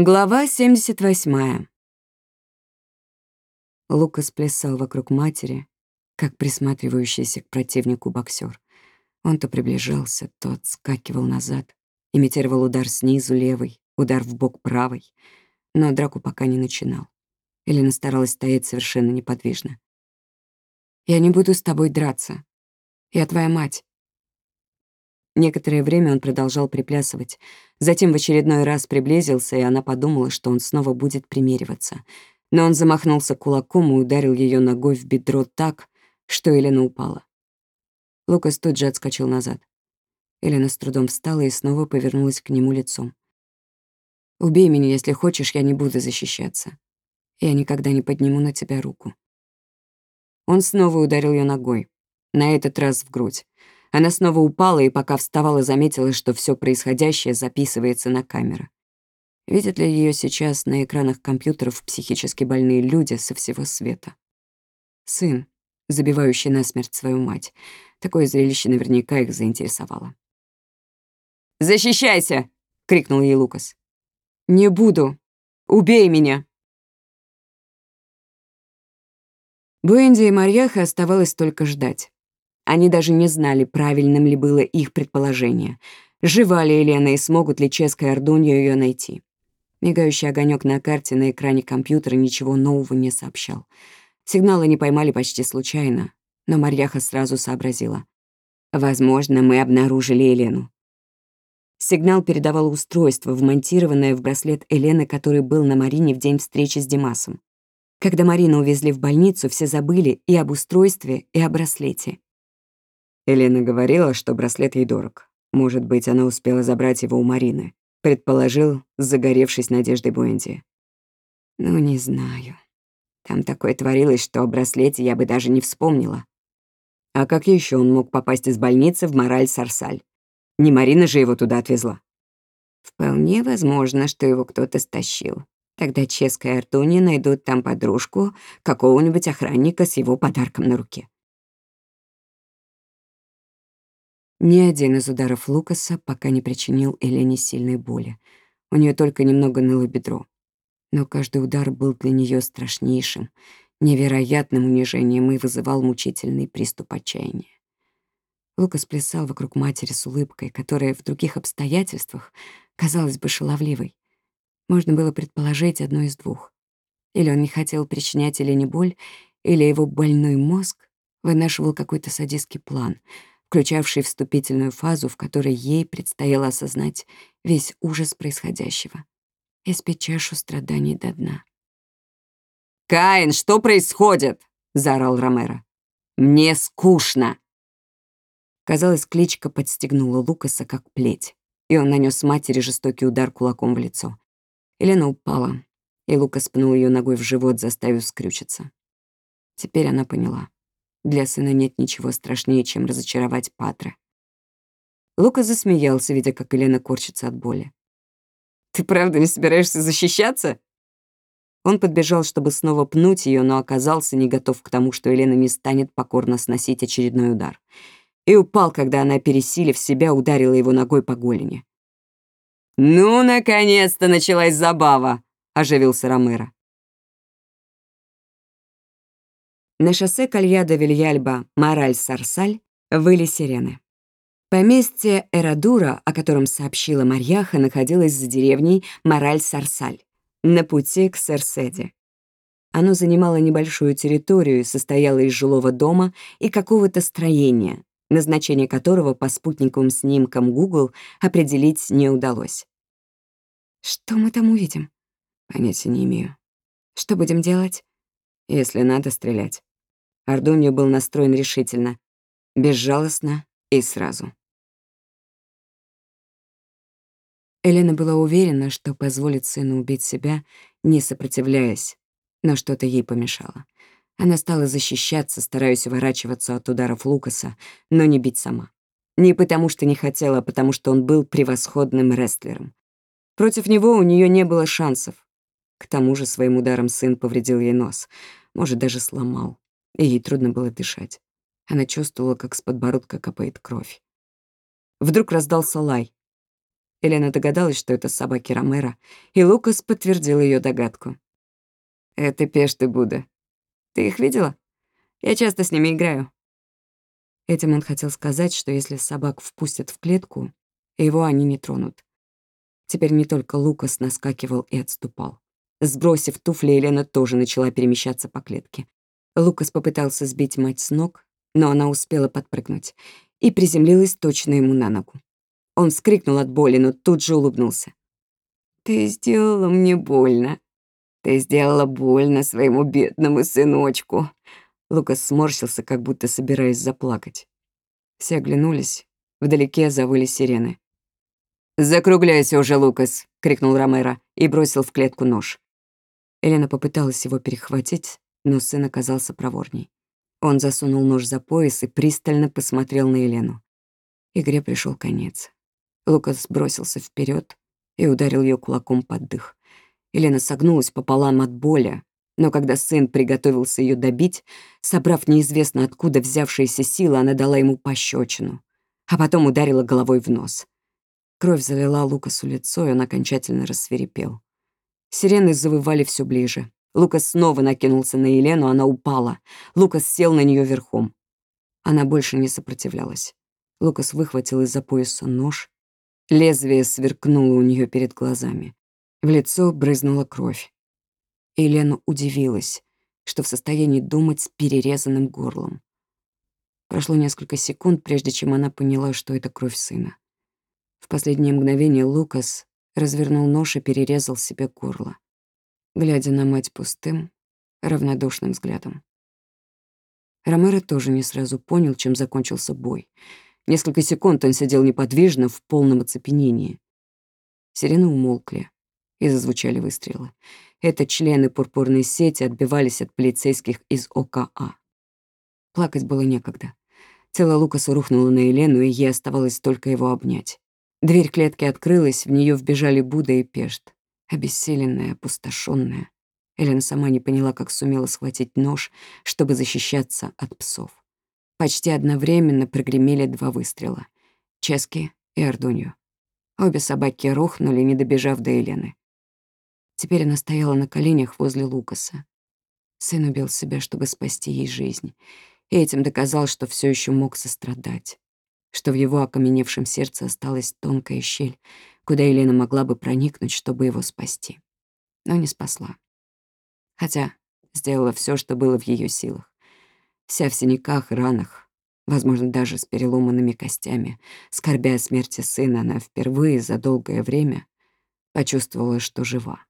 Глава 78. Лукас плясал вокруг матери, как присматривающийся к противнику боксер. Он то приближался, то отскакивал назад, имитировал удар снизу левой, удар в бок правой, но драку пока не начинал. Элена старалась стоять совершенно неподвижно. «Я не буду с тобой драться. Я твоя мать. Некоторое время он продолжал приплясывать. Затем в очередной раз приблизился, и она подумала, что он снова будет примериваться. Но он замахнулся кулаком и ударил ее ногой в бедро так, что Елена упала. Лукас тут же отскочил назад. Елена с трудом встала и снова повернулась к нему лицом. «Убей меня, если хочешь, я не буду защищаться. Я никогда не подниму на тебя руку». Он снова ударил ее ногой, на этот раз в грудь. Она снова упала и пока вставала, заметила, что все происходящее записывается на камеру. Видят ли ее сейчас на экранах компьютеров психически больные люди со всего света? Сын, забивающий насмерть свою мать. Такое зрелище наверняка их заинтересовало. «Защищайся!» — крикнул ей Лукас. «Не буду! Убей меня!» Буэнди и Марьяха оставалось только ждать. Они даже не знали, правильным ли было их предположение. Жива ли Елена и смогут ли Ческа и Ордунья ее найти. Мигающий огонек на карте на экране компьютера ничего нового не сообщал. Сигналы не поймали почти случайно, но Марьяха сразу сообразила. «Возможно, мы обнаружили Елену». Сигнал передавало устройство, вмонтированное в браслет Елены, который был на Марине в день встречи с Димасом. Когда Марину увезли в больницу, все забыли и об устройстве, и о браслете. Елена говорила, что браслет ей дорог. Может быть, она успела забрать его у Марины. Предположил, загоревшись надеждой Буэнди. Ну, не знаю. Там такое творилось, что о браслете я бы даже не вспомнила. А как еще он мог попасть из больницы в Мораль-Сарсаль? Не Марина же его туда отвезла. Вполне возможно, что его кто-то стащил. Тогда Ческа и Артуни найдут там подружку какого-нибудь охранника с его подарком на руке. Ни один из ударов Лукаса пока не причинил Элене сильной боли. У нее только немного ныло бедро. Но каждый удар был для нее страшнейшим, невероятным унижением и вызывал мучительный приступ отчаяния. Лукас плясал вокруг матери с улыбкой, которая в других обстоятельствах казалась бы шаловливой. Можно было предположить одно из двух. Или он не хотел причинять Елене боль, или его больной мозг вынашивал какой-то садистский план — включавший вступительную фазу, в которой ей предстояло осознать весь ужас происходящего спить чашу страданий до дна. «Каин, что происходит?» — заорал Ромеро. «Мне скучно!» Казалось, кличка подстегнула Лукаса как плеть, и он нанес матери жестокий удар кулаком в лицо. Елена упала, и Лукас пнул ее ногой в живот, заставив скрючиться. Теперь она поняла. Для сына нет ничего страшнее, чем разочаровать Патра. Лука засмеялся, видя, как Елена корчится от боли. «Ты правда не собираешься защищаться?» Он подбежал, чтобы снова пнуть ее, но оказался не готов к тому, что Елена не станет покорно сносить очередной удар. И упал, когда она, пересилив себя, ударила его ногой по голени. «Ну, наконец-то началась забава!» — оживился Ромеро. На шоссе Кальяда-Вильяльба Мораль-Сарсаль выли сирены. Поместье Эрадура, о котором сообщила Марьяха, находилось за деревней Мораль-Сарсаль, на пути к Серседе. Оно занимало небольшую территорию и состояло из жилого дома и какого-то строения, назначение которого по спутниковым снимкам Google определить не удалось. «Что мы там увидим?» «Понятия не имею». «Что будем делать?» «Если надо, стрелять». Ардоньо был настроен решительно, безжалостно и сразу. Елена была уверена, что позволит сыну убить себя, не сопротивляясь, но что-то ей помешало. Она стала защищаться, стараясь уворачиваться от ударов Лукаса, но не бить сама. Не потому что не хотела, а потому что он был превосходным рестлером. Против него у нее не было шансов. К тому же своим ударом сын повредил ей нос, может, даже сломал и ей трудно было дышать. Она чувствовала, как с подбородка капает кровь. Вдруг раздался лай. Елена догадалась, что это собаки Ромера, и Лукас подтвердил ее догадку. «Это Пешты Будда. Ты их видела? Я часто с ними играю». Этим он хотел сказать, что если собак впустят в клетку, его они не тронут. Теперь не только Лукас наскакивал и отступал. Сбросив туфли, Елена тоже начала перемещаться по клетке. Лукас попытался сбить мать с ног, но она успела подпрыгнуть и приземлилась точно ему на ногу. Он вскрикнул от боли, но тут же улыбнулся. «Ты сделала мне больно. Ты сделала больно своему бедному сыночку». Лукас сморщился, как будто собираясь заплакать. Все оглянулись. Вдалеке завыли сирены. «Закругляйся уже, Лукас!» — крикнул Ромеро и бросил в клетку нож. Елена попыталась его перехватить, но сын оказался проворней. Он засунул нож за пояс и пристально посмотрел на Елену. Игре пришел конец. Лукас бросился вперед и ударил ее кулаком под дых. Елена согнулась пополам от боли, но когда сын приготовился ее добить, собрав неизвестно откуда взявшиеся силы, она дала ему пощечину, а потом ударила головой в нос. Кровь залила Лукасу лицо, и он окончательно рассверепел. Сирены завывали все ближе. Лукас снова накинулся на Елену, она упала. Лукас сел на нее верхом. Она больше не сопротивлялась. Лукас выхватил из-за пояса нож Лезвие сверкнуло у нее перед глазами. В лицо брызнула кровь. Елена удивилась, что в состоянии думать с перерезанным горлом. Прошло несколько секунд, прежде чем она поняла, что это кровь сына. В последнее мгновение Лукас развернул нож и перерезал себе горло, глядя на мать пустым, равнодушным взглядом. Ромеро тоже не сразу понял, чем закончился бой — Несколько секунд он сидел неподвижно, в полном оцепенении. Сирены умолкли, и зазвучали выстрелы. Это члены пурпурной сети отбивались от полицейских из ОКА. Плакать было некогда. Тело Лукаса рухнуло на Елену, и ей оставалось только его обнять. Дверь клетки открылась, в нее вбежали Буда и Пешт. Обессиленная, опустошенная. Елена сама не поняла, как сумела схватить нож, чтобы защищаться от псов. Почти одновременно прогремели два выстрела. Чески и Ардунью. Обе собаки рухнули, не добежав до Елены. Теперь она стояла на коленях возле Лукаса. Сын убил себя, чтобы спасти ей жизнь, и этим доказал, что все еще мог сострадать, что в его окаменевшем сердце осталась тонкая щель, куда Елена могла бы проникнуть, чтобы его спасти. Но не спасла. Хотя сделала все, что было в ее силах вся в синяках и ранах, возможно, даже с переломанными костями. Скорбя о смерти сына, она впервые за долгое время почувствовала, что жива.